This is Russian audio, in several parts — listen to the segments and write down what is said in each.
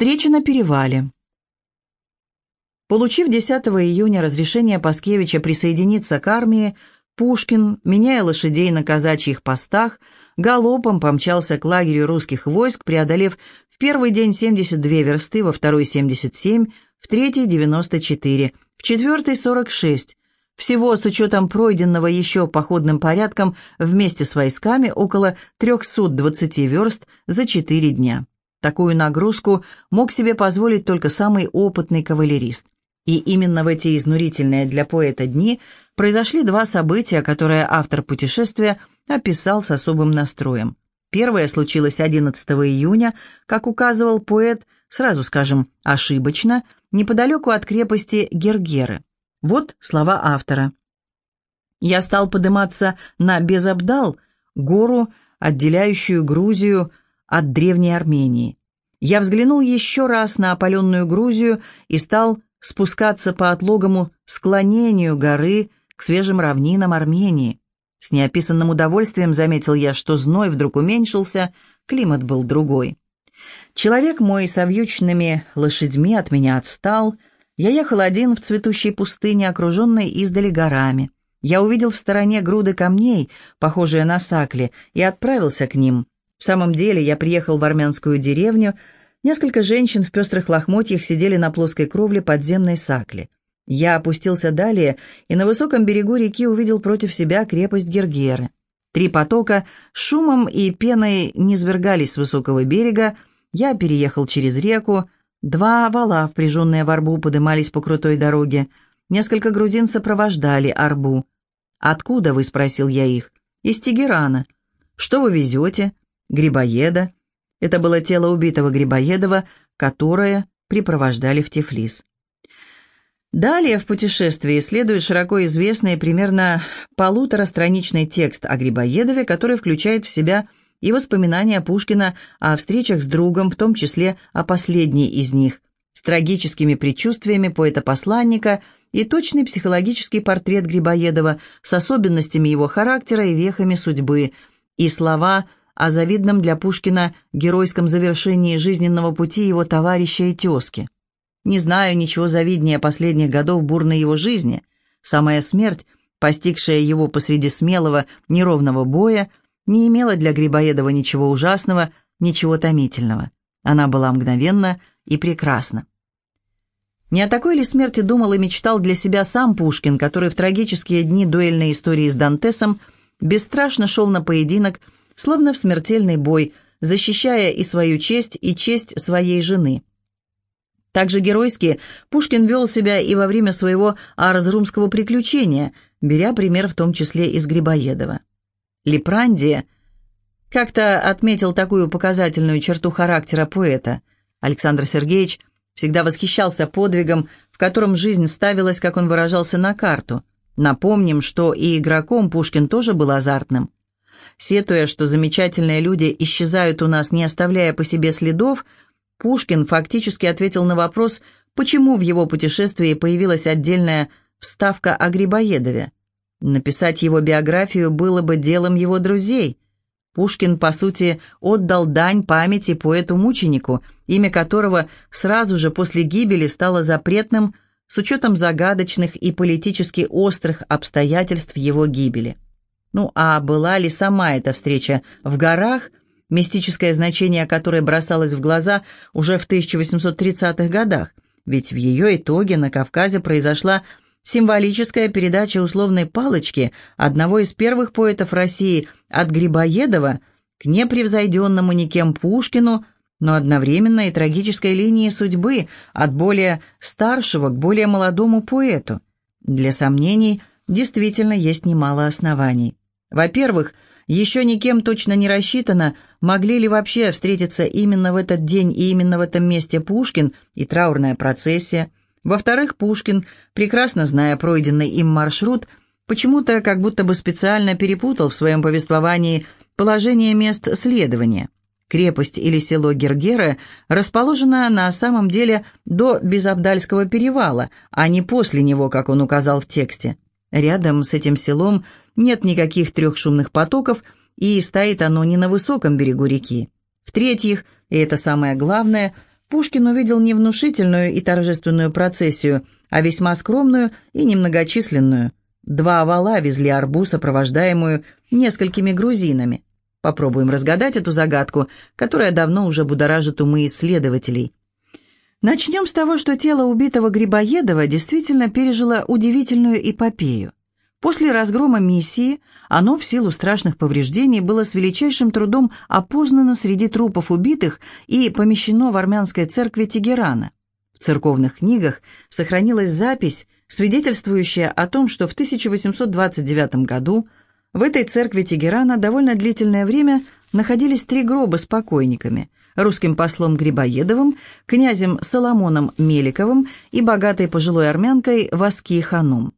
Встреча на перевале. Получив 10 июня разрешение Паскевича присоединиться к армии, Пушкин, меняя лошадей на казачьих постах, галопом помчался к лагерю русских войск, преодолев в первый день 72 версты, во второй 77, в третий 94, в четвертый 46. Всего с учетом пройденного еще походным порядком вместе с войсками около 320 верст за 4 дня. Такую нагрузку мог себе позволить только самый опытный кавалерист. И именно в эти изнурительные для поэта дни произошли два события, которые автор путешествия описал с особым настроем. Первое случилось 11 июня, как указывал поэт, сразу скажем, ошибочно, неподалеку от крепости Гергеры. Вот слова автора. «Я стал подниматься на Безабдал, гору, отделяющую Грузию от Древней Армении. Я взглянул еще раз на опаленную Грузию и стал спускаться по отлогому склонению горы к свежим равнинам Армении. С неописанным удовольствием заметил я, что зной вдруг уменьшился, климат был другой. Человек мой с вьючными лошадьми от меня отстал. Я ехал один в цветущей пустыне, окруженной издали горами. Я увидел в стороне груды камней, похожие на сакли, и отправился к ним. В самом деле я приехал в армянскую деревню. Несколько женщин в пестрых лохмотьях сидели на плоской кровле подземной сакли. Я опустился далее и на высоком берегу реки увидел против себя крепость Гергеры. Три потока шумом и пеной низвергались с высокого берега. Я переехал через реку. Два вала, впряженные в арбу, подымались по крутой дороге. Несколько грузин сопровождали арбу. «Откуда вы?» — спросил я их. «Из Тегерана». «Что вы везете?» Грибоеда. Это было тело убитого Грибоедова, которое припровождали в Тифлис. Далее в путешествии следует широко известный примерно полуторастраничный текст о Грибоедове, который включает в себя и воспоминания Пушкина о встречах с другом, в том числе о последней из них, с трагическими предчувствиями поэта-посланника и точный психологический портрет Грибоедова с особенностями его характера и вехами судьбы, и слова – о завидном для Пушкина геройском завершении жизненного пути его товарища и тезки. Не знаю ничего завиднее последних годов бурной его жизни. Самая смерть, постигшая его посреди смелого, неровного боя, не имела для Грибоедова ничего ужасного, ничего томительного. Она была мгновенна и прекрасна. Не о такой ли смерти думал и мечтал для себя сам Пушкин, который в трагические дни дуэльной истории с Дантесом бесстрашно шел на поединок словно в смертельный бой, защищая и свою честь, и честь своей жены. Также геройски Пушкин вел себя и во время своего аразрумского приключения, беря пример в том числе из Грибоедова. Лепрандия как-то отметил такую показательную черту характера поэта. Александр Сергеевич всегда восхищался подвигом, в котором жизнь ставилась, как он выражался, на карту. Напомним, что и игроком Пушкин тоже был азартным. Сетуя, что замечательные люди исчезают у нас, не оставляя по себе следов, Пушкин фактически ответил на вопрос, почему в его путешествии появилась отдельная вставка о Грибоедове. Написать его биографию было бы делом его друзей. Пушкин, по сути, отдал дань памяти поэту-мученику, имя которого сразу же после гибели стало запретным с учетом загадочных и политически острых обстоятельств его гибели. Ну а была ли сама эта встреча в горах, мистическое значение которой бросалось в глаза уже в 1830-х годах, ведь в ее итоге на Кавказе произошла символическая передача условной палочки одного из первых поэтов России от Грибоедова к непревзойденному никем Пушкину, но одновременно и трагической линии судьбы от более старшего к более молодому поэту. Для сомнений действительно есть немало оснований. Во-первых, еще никем точно не рассчитано, могли ли вообще встретиться именно в этот день и именно в этом месте Пушкин и траурная процессия. Во-вторых, Пушкин, прекрасно зная пройденный им маршрут, почему-то как будто бы специально перепутал в своем повествовании положение мест следования. Крепость или село Гергера расположена на самом деле до Безабдальского перевала, а не после него, как он указал в тексте. Рядом с этим селом нет никаких трех шумных потоков, и стоит оно не на высоком берегу реки. В-третьих, и это самое главное, Пушкин увидел не внушительную и торжественную процессию, а весьма скромную и немногочисленную. Два вала везли арбу, сопровождаемую несколькими грузинами. Попробуем разгадать эту загадку, которая давно уже будоражит умы исследователей. Начнем с того, что тело убитого Грибоедова действительно пережило удивительную эпопею. После разгрома миссии оно в силу страшных повреждений было с величайшим трудом опознано среди трупов убитых и помещено в армянской церкви Тегерана. В церковных книгах сохранилась запись, свидетельствующая о том, что в 1829 году в этой церкви Тегерана довольно длительное время находились три гроба с покойниками – русским послом Грибоедовым, князем Соломоном Меликовым и богатой пожилой армянкой Васки Ханум.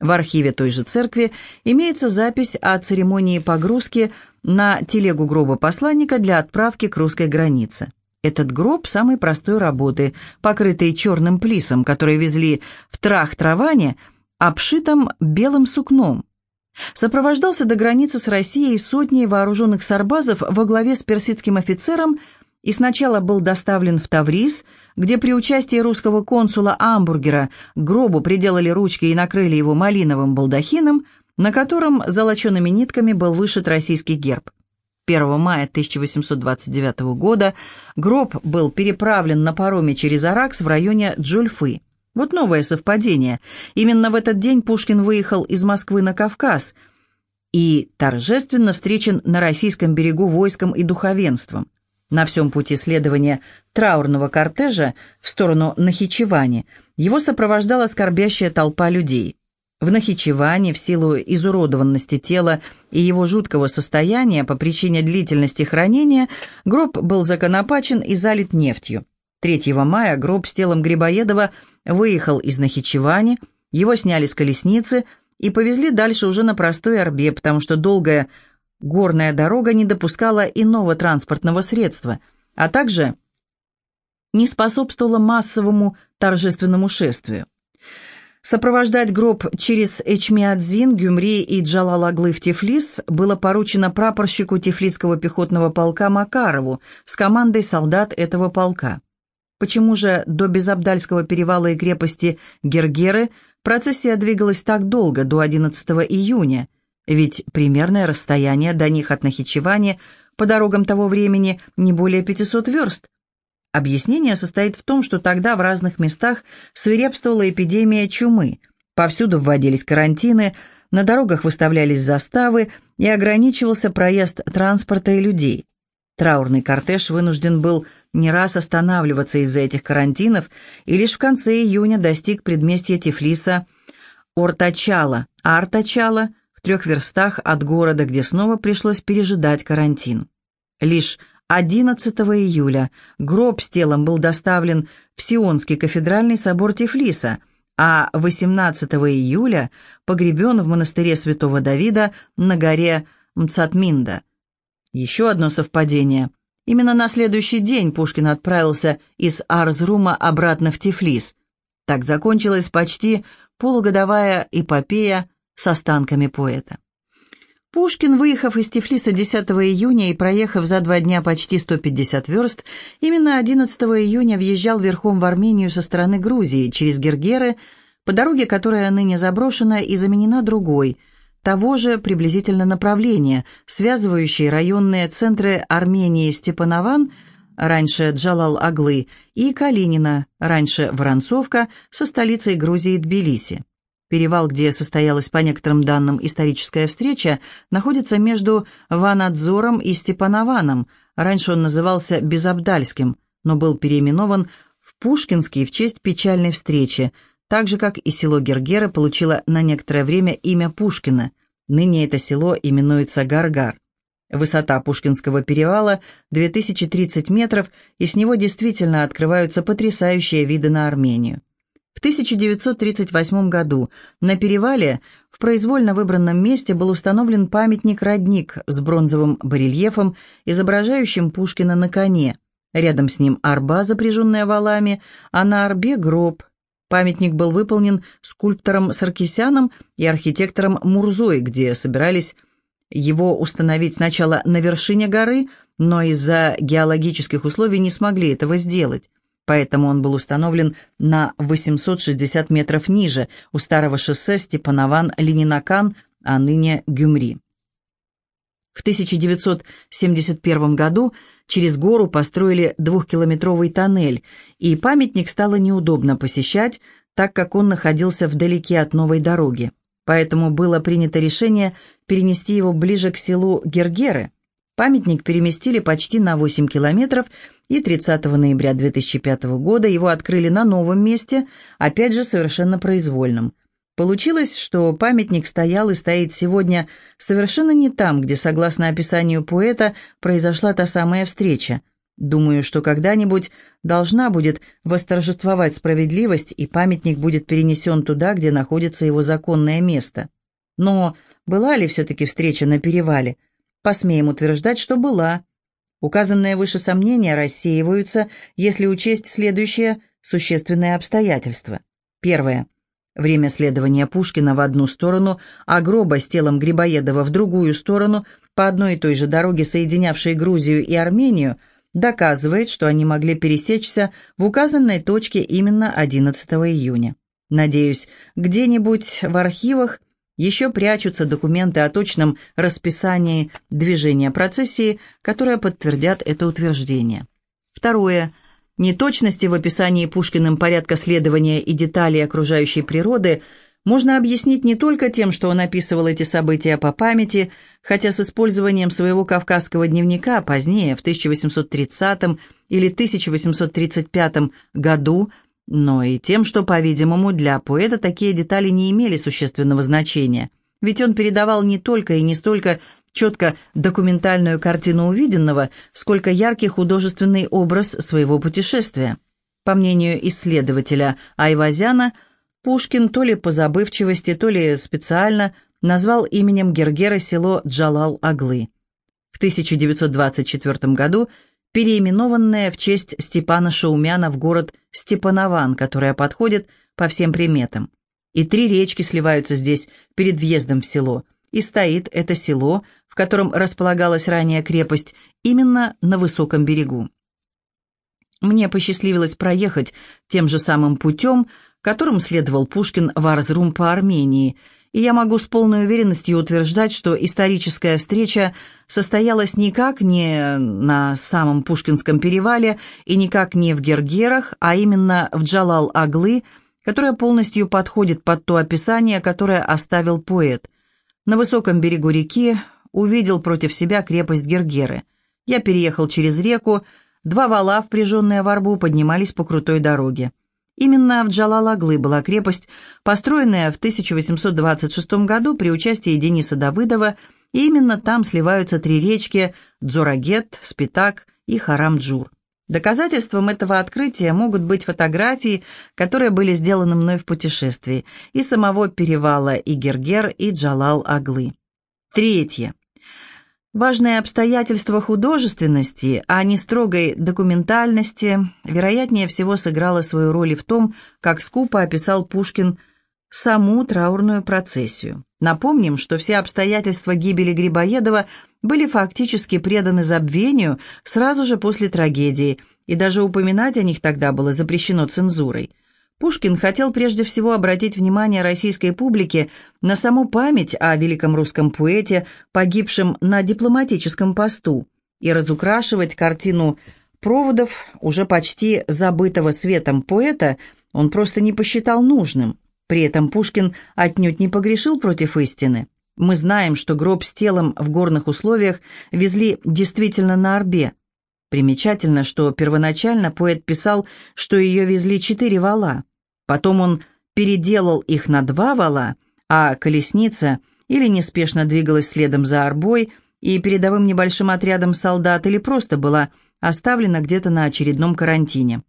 В архиве той же церкви имеется запись о церемонии погрузки на телегу гроба посланника для отправки к русской границе. Этот гроб самой простой работы, покрытый черным плисом, который везли в Трах-Траване, обшитым белым сукном. Сопровождался до границы с Россией сотней вооруженных сарбазов во главе с персидским офицером и сначала был доставлен в Таврис, где при участии русского консула Амбургера гробу приделали ручки и накрыли его малиновым балдахином, на котором золочеными нитками был вышит российский герб. 1 мая 1829 года гроб был переправлен на пароме через Аракс в районе Джульфы. Вот новое совпадение. Именно в этот день Пушкин выехал из Москвы на Кавказ и торжественно встречен на российском берегу войском и духовенством. На всем пути следования траурного кортежа в сторону Нахичевани его сопровождала скорбящая толпа людей. В Нахичеване, в силу изуродованности тела и его жуткого состояния по причине длительности хранения, гроб был законопачен и залит нефтью. 3 мая гроб с телом Грибоедова выехал из Нахичевани, его сняли с колесницы и повезли дальше уже на простой орбе, потому что долгая Горная дорога не допускала иного транспортного средства, а также не способствовала массовому торжественному шествию. Сопровождать гроб через Эчмиадзин, Гюмри и Джалалаглы в Тифлис было поручено прапорщику Тифлисского пехотного полка Макарову с командой солдат этого полка. Почему же до Безабдальского перевала и крепости Гергеры процессия двигалась так долго, до 11 июня, ведь примерное расстояние до них от Нахичевани по дорогам того времени не более 500 верст. Объяснение состоит в том, что тогда в разных местах свирепствовала эпидемия чумы, повсюду вводились карантины, на дорогах выставлялись заставы и ограничивался проезд транспорта и людей. Траурный кортеж вынужден был не раз останавливаться из-за этих карантинов и лишь в конце июня достиг предместья Тифлиса Ортачала, Артачала – трех верстах от города, где снова пришлось пережидать карантин. Лишь 11 июля гроб с телом был доставлен в Сионский кафедральный собор Тифлиса, а 18 июля погребен в монастыре святого Давида на горе Мцатминда. Еще одно совпадение. Именно на следующий день Пушкин отправился из Арзрума обратно в Тифлис. Так закончилась почти полугодовая эпопея с останками поэта. Пушкин, выехав из Тифлиса 10 июня и проехав за два дня почти 150 верст, именно 11 июня въезжал верхом в Армению со стороны Грузии, через Гергеры, по дороге, которая ныне заброшена и заменена другой, того же приблизительно направления, связывающей районные центры Армении Степанован, раньше Джалал-Аглы, и Калинина, раньше Воронцовка, со столицей Грузии Тбилиси. Перевал, где состоялась, по некоторым данным, историческая встреча, находится между Ванадзором и Степанованом. Раньше он назывался Безабдальским, но был переименован в Пушкинский в честь печальной встречи, так же, как и село Гергера получило на некоторое время имя Пушкина. Ныне это село именуется Гаргар. Высота Пушкинского перевала 2030 метров, и с него действительно открываются потрясающие виды на Армению. В 1938 году на перевале в произвольно выбранном месте был установлен памятник-родник с бронзовым барельефом, изображающим Пушкина на коне. Рядом с ним арба, запряженная валами, а на арбе гроб. Памятник был выполнен скульптором Саркисяном и архитектором Мурзой, где собирались его установить сначала на вершине горы, но из-за геологических условий не смогли этого сделать. Поэтому он был установлен на 860 метров ниже, у старого шоссе Степанован-Ленинакан, а ныне Гюмри. В 1971 году через гору построили двухкилометровый тоннель, и памятник стало неудобно посещать, так как он находился вдалеке от новой дороги. Поэтому было принято решение перенести его ближе к селу Гергеры. Памятник переместили почти на 8 километров, и 30 ноября 2005 года его открыли на новом месте, опять же совершенно произвольном – Получилось, что памятник стоял и стоит сегодня совершенно не там, где, согласно описанию поэта, произошла та самая встреча. Думаю, что когда-нибудь должна будет восторжествовать справедливость, и памятник будет перенесен туда, где находится его законное место. Но была ли все-таки встреча на перевале? Посмеем утверждать, что была. Указанные выше сомнения рассеиваются, если учесть следующее существенное обстоятельство. Первое. Время следования Пушкина в одну сторону, а гроба с телом Грибоедова в другую сторону, по одной и той же дороге, соединявшей Грузию и Армению, доказывает, что они могли пересечься в указанной точке именно 11 июня. Надеюсь, где-нибудь в архивах еще прячутся документы о точном расписании движения процессии, которые подтвердят это утверждение. Второе – Неточности в описании Пушкиным порядка следования и деталей окружающей природы можно объяснить не только тем, что он описывал эти события по памяти, хотя с использованием своего кавказского дневника позднее, в 1830 или 1835 году, но и тем, что, по-видимому, для поэта такие детали не имели существенного значения. Ведь он передавал не только и не столько четко документальную картину увиденного, сколько яркий художественный образ своего путешествия. По мнению исследователя Айвазяна, Пушкин то ли по забывчивости, то ли специально назвал именем Гергера село Джалал-Аглы. В 1924 году переименованное в честь Степана Шаумяна в город Степанован, которая подходит по всем приметам. И три речки сливаются здесь перед въездом в село. И стоит это село в котором располагалась ранее крепость, именно на высоком берегу. Мне посчастливилось проехать тем же самым путем, которым следовал Пушкин в Арзрум по Армении, и я могу с полной уверенностью утверждать, что историческая встреча состоялась никак не на самом Пушкинском перевале и никак не в Гергерах, а именно в Джалал-Аглы, которая полностью подходит под то описание, которое оставил поэт. На высоком берегу реки, увидел против себя крепость Гергеры. Я переехал через реку, два вала, впряженные в арбу, поднимались по крутой дороге. Именно в Джалал-Аглы была крепость, построенная в 1826 году при участии Дениса Давыдова, и именно там сливаются три речки Дзорагет, Спитак и Харам-Джур. Доказательством этого открытия могут быть фотографии, которые были сделаны мной в путешествии, и самого перевала и Гергер, и Джалал-Аглы. Третье. Важное обстоятельство художественности, а не строгой документальности, вероятнее всего сыграло свою роль и в том, как скупо описал Пушкин саму траурную процессию. Напомним, что все обстоятельства гибели Грибоедова были фактически преданы забвению сразу же после трагедии, и даже упоминать о них тогда было запрещено цензурой – Пушкин хотел прежде всего обратить внимание российской публики на саму память о великом русском поэте, погибшем на дипломатическом посту, и разукрашивать картину проводов уже почти забытого светом поэта он просто не посчитал нужным. При этом Пушкин отнюдь не погрешил против истины. Мы знаем, что гроб с телом в горных условиях везли действительно на Орбе. Примечательно, что первоначально поэт писал, что ее везли четыре вала. Потом он переделал их на два вала, а колесница или неспешно двигалась следом за арбой и передовым небольшим отрядом солдат, или просто была оставлена где-то на очередном карантине.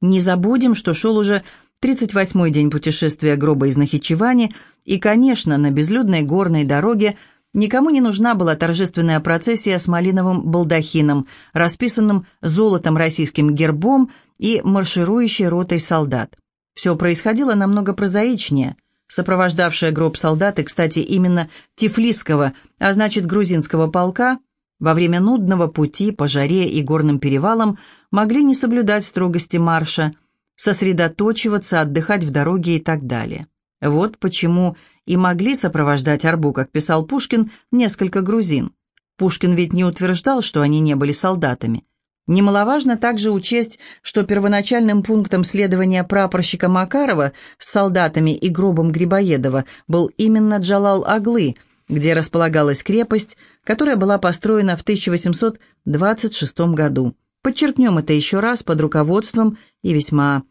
Не забудем, что шел уже 38-й день путешествия гроба из Нахичевани, и, конечно, на безлюдной горной дороге – Никому не нужна была торжественная процессия с малиновым балдахином, расписанным золотом российским гербом и марширующей ротой солдат. Все происходило намного прозаичнее. Сопровождавшие гроб солдаты, кстати, именно Тифлисского, а значит грузинского полка, во время нудного пути по жаре и горным перевалам могли не соблюдать строгости марша, сосредоточиваться, отдыхать в дороге и так далее. Вот почему и могли сопровождать арбу, как писал Пушкин, несколько грузин. Пушкин ведь не утверждал, что они не были солдатами. Немаловажно также учесть, что первоначальным пунктом следования прапорщика Макарова с солдатами и гробом Грибоедова был именно Джалал-Аглы, где располагалась крепость, которая была построена в 1826 году. Подчеркнем это еще раз под руководством и весьма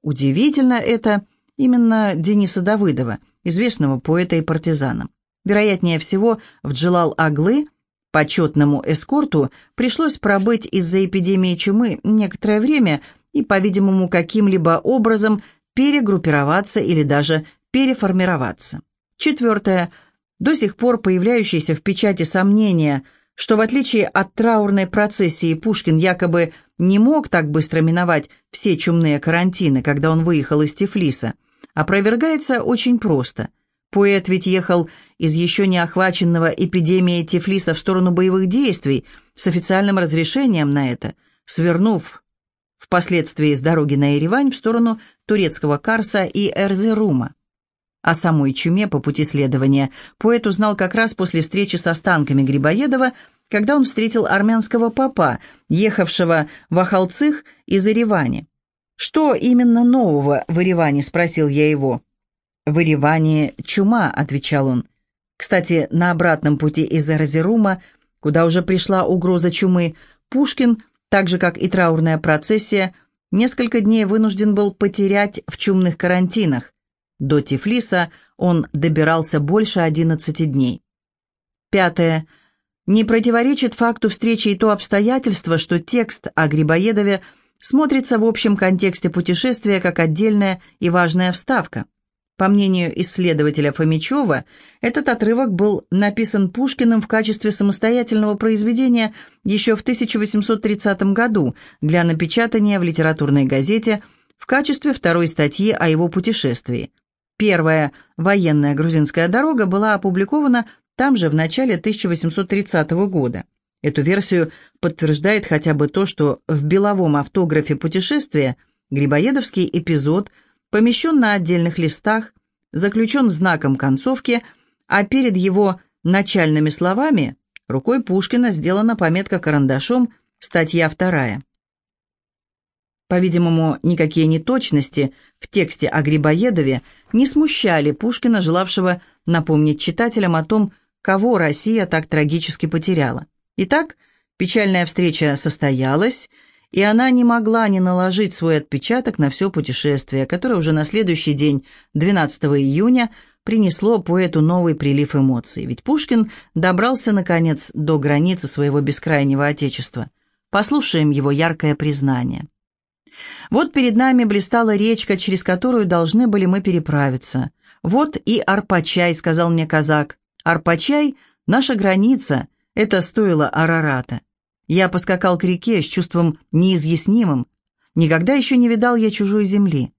удивительно это именно Дениса Давыдова, известного поэта и партизана. Вероятнее всего, в Джалал-Аглы – Почетному эскорту пришлось пробыть из-за эпидемии чумы некоторое время и, по-видимому, каким-либо образом перегруппироваться или даже переформироваться. Четвертое. До сих пор появляющиеся в печати сомнения, что в отличие от траурной процессии Пушкин якобы не мог так быстро миновать все чумные карантины, когда он выехал из Тифлиса, опровергается очень просто – Поэт ведь ехал из еще не охваченного эпидемией Тифлиса в сторону боевых действий с официальным разрешением на это, свернув впоследствии с дороги на Еревань в сторону турецкого Карса и Эрзерума. О самой чуме по пути следования поэт узнал как раз после встречи с останками Грибоедова, когда он встретил армянского папа, ехавшего в Ахалцих из Еревани. «Что именно нового в Ереване?» – спросил я его. «В Ереване чума», — отвечал он. Кстати, на обратном пути из Эрзерума, куда уже пришла угроза чумы, Пушкин, так же как и траурная процессия, несколько дней вынужден был потерять в чумных карантинах. До Тифлиса он добирался больше 11 дней. Пятое. Не противоречит факту встречи и то обстоятельство, что текст о Грибоедове смотрится в общем контексте путешествия как отдельная и важная вставка. По мнению исследователя Фомичева, этот отрывок был написан Пушкиным в качестве самостоятельного произведения еще в 1830 году для напечатания в литературной газете в качестве второй статьи о его путешествии. Первая «Военная грузинская дорога» была опубликована там же в начале 1830 года. Эту версию подтверждает хотя бы то, что в беловом автографе путешествия Грибоедовский эпизод – помещен на отдельных листах, заключен знаком концовки, а перед его начальными словами рукой Пушкина сделана пометка карандашом «Статья вторая». По-видимому, никакие неточности в тексте о Грибоедове не смущали Пушкина, желавшего напомнить читателям о том, кого Россия так трагически потеряла. Итак, печальная встреча состоялась, и она не могла не наложить свой отпечаток на все путешествие, которое уже на следующий день, 12 июня, принесло поэту новый прилив эмоций. Ведь Пушкин добрался, наконец, до границы своего бескрайнего отечества. Послушаем его яркое признание. «Вот перед нами блистала речка, через которую должны были мы переправиться. Вот и Арпачай», — сказал мне казак. «Арпачай — наша граница, это стоило Арарата». Я поскакал к реке с чувством неизъяснимым. Никогда еще не видал я чужой земли.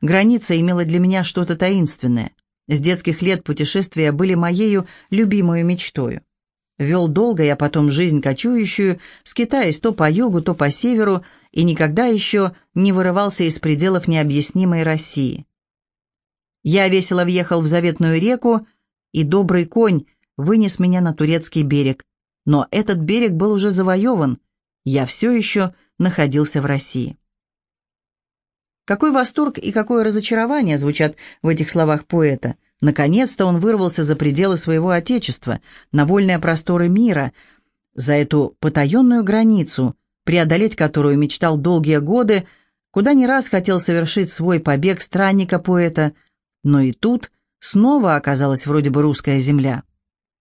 Граница имела для меня что-то таинственное. С детских лет путешествия были моею любимой мечтою. Вел долго я потом жизнь кочующую, скитаясь то по югу, то по северу, и никогда еще не вырывался из пределов необъяснимой России. Я весело въехал в заветную реку, и добрый конь вынес меня на турецкий берег, но этот берег был уже завоеван, я все еще находился в России. Какой восторг и какое разочарование звучат в этих словах поэта. Наконец-то он вырвался за пределы своего отечества, на вольные просторы мира, за эту потаенную границу, преодолеть которую мечтал долгие годы, куда не раз хотел совершить свой побег странника-поэта, но и тут снова оказалась вроде бы русская земля.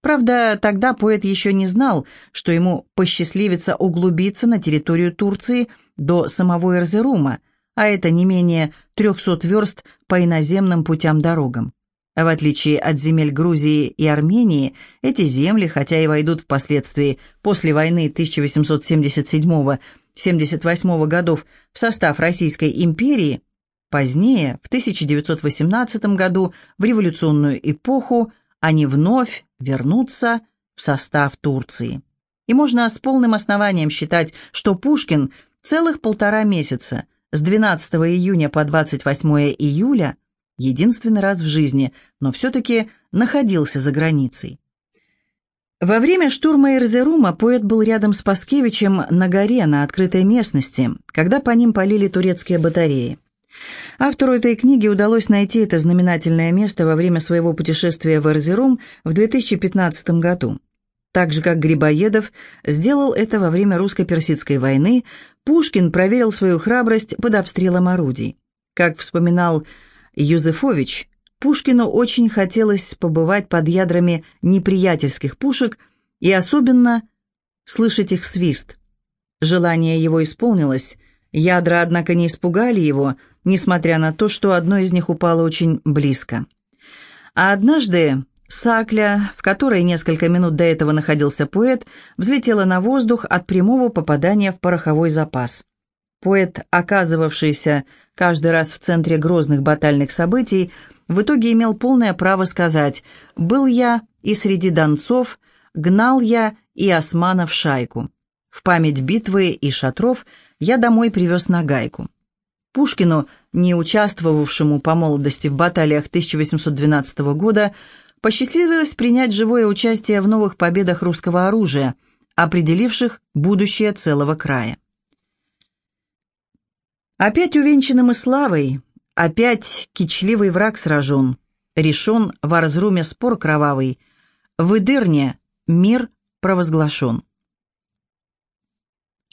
Правда, тогда поэт еще не знал, что ему посчастливится углубиться на территорию Турции до самого Эрзерума, а это не менее 300 верст по иноземным путям-дорогам. В отличие от земель Грузии и Армении, эти земли, хотя и войдут впоследствии после войны 1877-78 годов в состав Российской империи, позднее, в 1918 году, в революционную эпоху, они вновь вернуться в состав Турции. И можно с полным основанием считать, что Пушкин целых полтора месяца, с 12 июня по 28 июля, единственный раз в жизни, но все-таки находился за границей. Во время штурма Эрзерума поэт был рядом с Паскевичем на горе, на открытой местности, когда по ним полили турецкие батареи. Автору этой книги удалось найти это знаменательное место во время своего путешествия в Эрзерум в 2015 году. Так же, как Грибоедов сделал это во время русско-персидской войны, Пушкин проверил свою храбрость под обстрелом орудий. Как вспоминал Юзефович, Пушкину очень хотелось побывать под ядрами неприятельских пушек и особенно слышать их свист. Желание его исполнилось, ядра, однако, не испугали его, несмотря на то, что одно из них упало очень близко. А однажды Сакля, в которой несколько минут до этого находился поэт, взлетела на воздух от прямого попадания в пороховой запас. Поэт, оказывавшийся каждый раз в центре грозных батальных событий, в итоге имел полное право сказать «Был я и среди донцов, гнал я и османов шайку. В память битвы и шатров я домой привез нагайку». Пушкину, не участвовавшему по молодости в баталиях 1812 года, посчастливилось принять живое участие в новых победах русского оружия, определивших будущее целого края. Опять увенчанным и славой, опять кичливый враг сражен, решен в Арзруме спор кровавый, в Идырне мир провозглашен.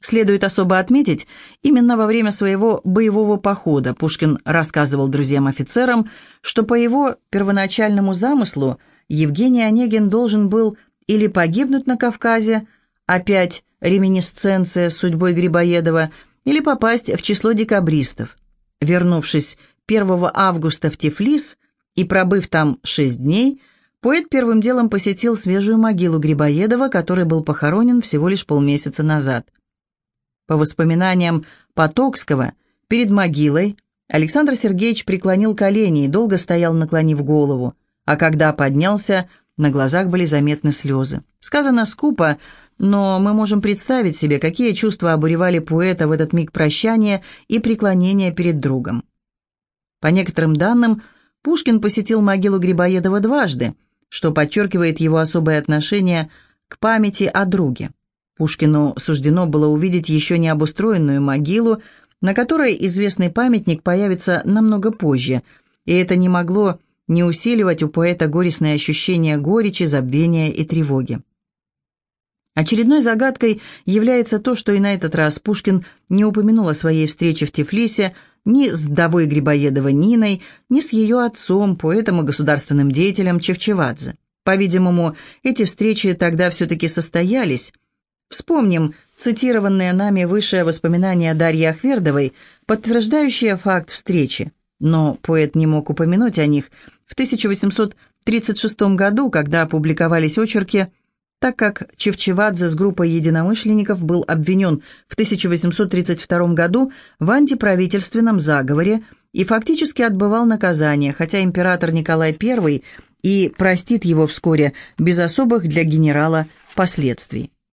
Следует особо отметить, именно во время своего боевого похода Пушкин рассказывал друзьям-офицерам, что по его первоначальному замыслу Евгений Онегин должен был или погибнуть на Кавказе, опять реминисценция с судьбой Грибоедова, или попасть в число декабристов. Вернувшись 1 августа в Тифлис и пробыв там шесть дней, поэт первым делом посетил свежую могилу Грибоедова, который был похоронен всего лишь полмесяца назад. По воспоминаниям Потокского, перед могилой Александр Сергеевич преклонил колени и долго стоял, наклонив голову, а когда поднялся, на глазах были заметны слезы. Сказано скупо, но мы можем представить себе, какие чувства обуревали поэта в этот миг прощания и преклонения перед другом. По некоторым данным, Пушкин посетил могилу Грибоедова дважды, что подчеркивает его особое отношение к памяти о друге. Пушкину суждено было увидеть еще не обустроенную могилу, на которой известный памятник появится намного позже, и это не могло не усиливать у поэта горестные ощущения горечи, забвения и тревоги. Очередной загадкой является то, что и на этот раз Пушкин не упомянул о своей встрече в Тифлисе ни с Давой Грибоедова Ниной, ни с ее отцом, поэтом и государственным деятелем Чевчевадзе. По-видимому, эти встречи тогда все-таки состоялись. Вспомним цитированные нами выше воспоминания Дарьи Ахвердовой, подтверждающие факт встречи. Но поэт не мог упомянуть о них в 1836 году, когда опубликовались очерки так как Чевчевадзе с группой единомышленников был обвинен в 1832 году в антиправительственном заговоре и фактически отбывал наказание, хотя император Николай I и простит его вскоре без особых для генерала последствий.